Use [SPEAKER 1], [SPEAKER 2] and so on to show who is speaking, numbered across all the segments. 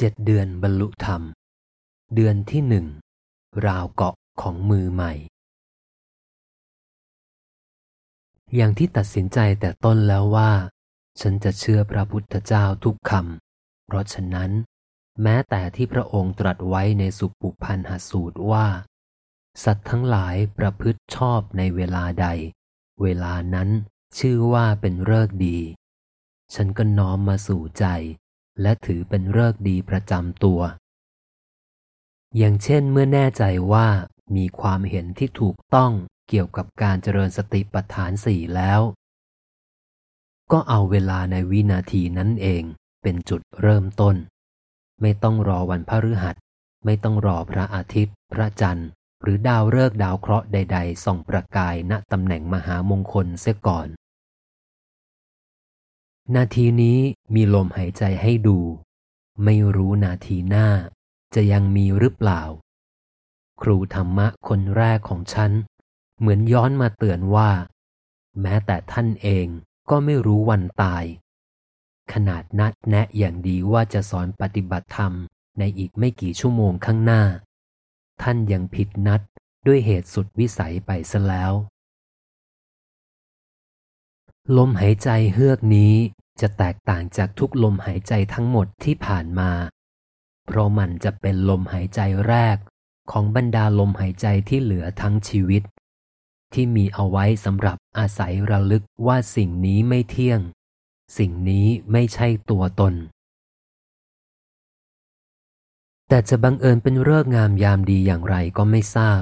[SPEAKER 1] เจ็ดเดือนบรรลุธรรม เดือนที่หนึ่ง ราวเกาะของมือใหม่ อย่างที่ตัดสินใจแต่ต้นแล้วว่า ฉันจะเชื่อพระพุทธเจ้าทุกคำ เพราะฉะนั้น แม้แต่ที่พระองค์ตรัสไว้ในสุปุพันหสูตรว่า สัตว์ทั้งหลายประพฤติชอบในเวลาใด เวลานั้นชื่อว่าเป็นเลิกดี ฉันก็น้อมมาสู่ใจ และถือเป็นเลิกดีประจำตัว อย่างเช่นเมื่อแน่ใจว่ามีความเห็นที่ถูกต้องเกี่ยวกับการเจริญสติปัฏฐานสี่แล้ว ก็เอาเวลาในวินาทีนั้นเองเป็นจุดเริ่มต้น ไม่ต้องรอวันพฤหัส ไม่ต้องรอพระอาทิตย์ พระจันทร์ หรือดาวฤกษ์ดาวเคราะห์ใด ๆ ส่องประกายณตำแหน่งมหามงคลเสียก่อน นาทีนี้มีลมหายใจให้ดู ไม่รู้นาทีหน้า จะยังมีหรือเปล่า ครูธรรมะคนแรกของฉัน เหมือนย้อนมาเตือนว่า แม้แต่ท่านเองก็ไม่รู้วันตาย ขนาดนัดแนะอย่างดีว่าจะสอนปฏิบัติธรรมในอีกไม่กี่ชั่วโมงข้างหน้า ท่านยังผิดนัดด้วยเหตุสุดวิสัยไปซะแล้ว ลมหายใจเฮือกนี้ จะแตกต่างจากทุกลมหายใจทั้งหมดที่ผ่านมา เพราะมันจะเป็นลมหายใจแรกของบรรดาลมหายใจที่เหลือทั้งชีวิต ที่มีเอาไว้สำหรับอาศัยระลึกว่าสิ่งนี้ไม่เที่ยง สิ่งนี้ไม่ใช่ตัวตน แต่จะบังเอิญเป็นเรื่องงามยามดีอย่างไรก็ไม่ทราบ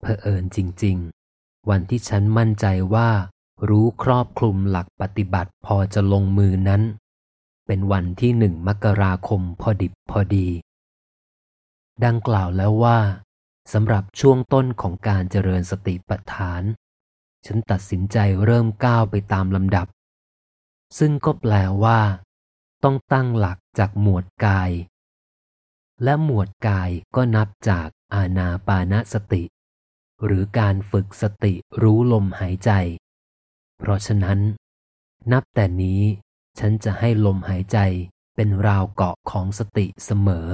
[SPEAKER 1] เผอิญจริง ๆ วันที่ฉันมั่นใจว่า รู้ครอบคลุมหลักปฏิบัติพอจะลงมือนั้น เป็นวันที่หนึ่งมกราคมพอดิบพอดี ดังกล่าวแล้วว่าสำหรับช่วงต้นของการเจริญสติปัฏฐาน ฉันตัดสินใจเริ่มก้าวไปตามลำดับ ซึ่งก็แปลว่า ต้องตั้งหลักจากหมวดกาย และหมวดกายก็นับจากอาณาปานสติ หรือการฝึกสติรู้ลมหายใจ เพราะฉะนั้น นับแต่นี้ฉันจะให้ลมหายใจเป็นราวเกาะของสติเสมอ